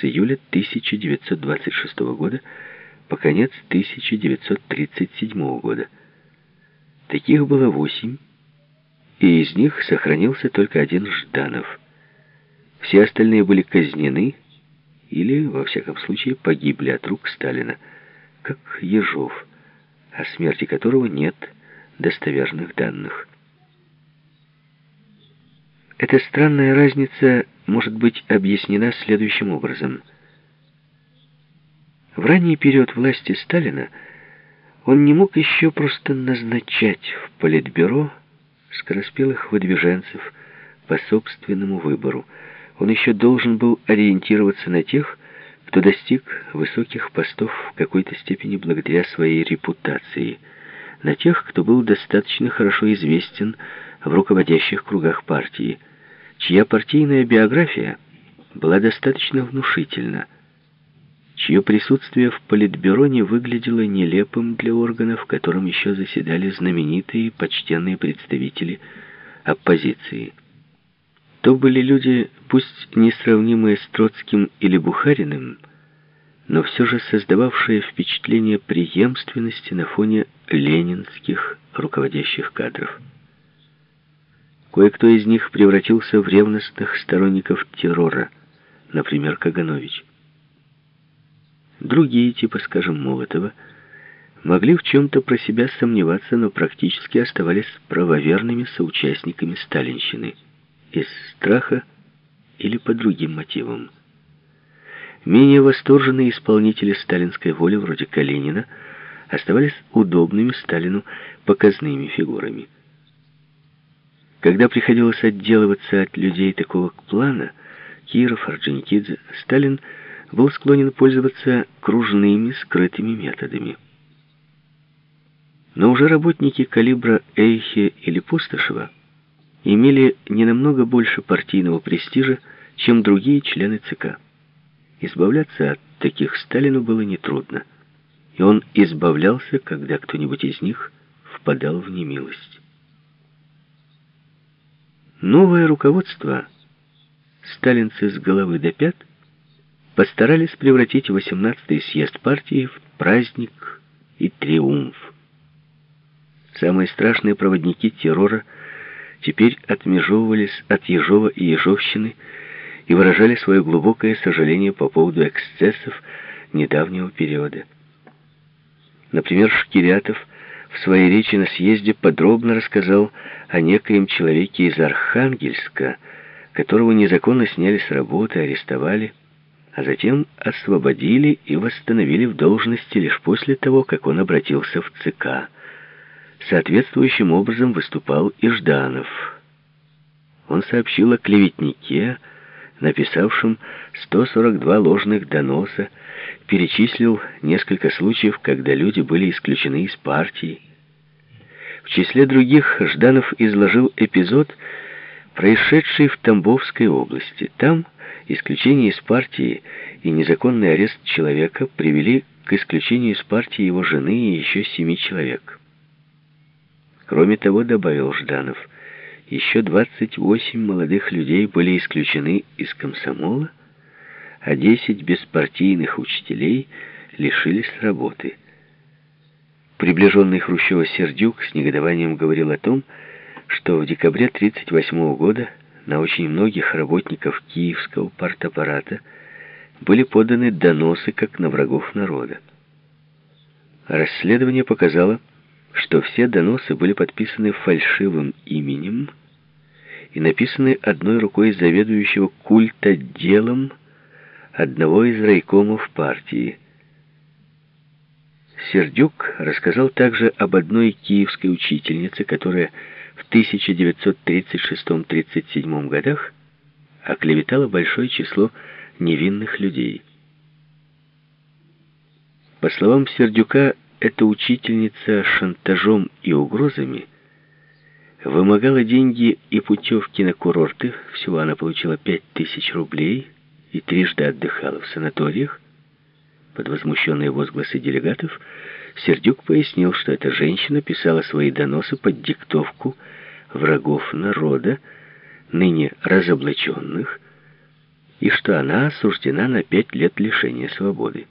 с июля 1926 года по конец 1937 года. Таких было восемь, и из них сохранился только один Жданов. Все остальные были казнены или, во всяком случае, погибли от рук Сталина, как Ежов, о смерти которого нет достоверных данных. Эта странная разница может быть объяснена следующим образом. В ранний период власти Сталина он не мог еще просто назначать в политбюро скороспелых выдвиженцев по собственному выбору. Он еще должен был ориентироваться на тех, кто достиг высоких постов в какой-то степени благодаря своей репутации, на тех, кто был достаточно хорошо известен в руководящих кругах партии, чья партийная биография была достаточно внушительна, чье присутствие в Политбюро не выглядело нелепым для органов, в котором еще заседали знаменитые и почтенные представители оппозиции. То были люди, пусть несравнимые с Троцким или Бухариным, но все же создававшие впечатление преемственности на фоне ленинских руководящих кадров. Кое-кто из них превратился в ревностных сторонников террора, например, Каганович. Другие, типа, скажем, Молотова, могли в чем-то про себя сомневаться, но практически оставались правоверными соучастниками сталинщины из страха или по другим мотивам. Менее восторженные исполнители сталинской воли, вроде Калинина, оставались удобными Сталину показными фигурами. Когда приходилось отделываться от людей такого плана, Киров, Орджоникидзе, Сталин был склонен пользоваться кружными скрытыми методами. Но уже работники калибра Эйхе или Пустошева имели не намного больше партийного престижа, чем другие члены ЦК. Избавляться от таких Сталину было нетрудно, и он избавлялся, когда кто-нибудь из них впадал в немилость. Новое руководство, сталинцы с головы до пят, постарались превратить 18-й съезд партии в праздник и триумф. Самые страшные проводники террора теперь отмежевывались от Ежова и Ежовщины и выражали свое глубокое сожаление по поводу эксцессов недавнего периода. Например, Шкирятов – в своей речи на съезде подробно рассказал о некоем человеке из Архангельска, которого незаконно сняли с работы, арестовали, а затем освободили и восстановили в должности лишь после того, как он обратился в ЦК. Соответствующим образом выступал и Жданов. Он сообщил о клеветнике, написавшем 142 ложных доноса, перечислил несколько случаев, когда люди были исключены из партии. В числе других Жданов изложил эпизод, происшедший в Тамбовской области. Там исключение из партии и незаконный арест человека привели к исключению из партии его жены и еще семи человек. Кроме того, добавил Жданов, еще 28 молодых людей были исключены из комсомола, а 10 беспартийных учителей лишились работы. Приближенный Хрущева Сердюк с негодованием говорил о том, что в декабре 1938 года на очень многих работников киевского партаппарата были поданы доносы как на врагов народа. Расследование показало, что все доносы были подписаны фальшивым именем и написаны одной рукой заведующего культа делом одного из райкомов партии. Сердюк рассказал также об одной киевской учительнице, которая в 1936-37 годах оклеветала большое число невинных людей. По словам Сердюка, эта учительница шантажом и угрозами вымогала деньги и путевки на курорты, всего она получила 5000 рублей – и трижды отдыхала в санаториях, под возмущенные возгласы делегатов, Сердюк пояснил, что эта женщина писала свои доносы под диктовку врагов народа, ныне разоблаченных, и что она осуждена на пять лет лишения свободы.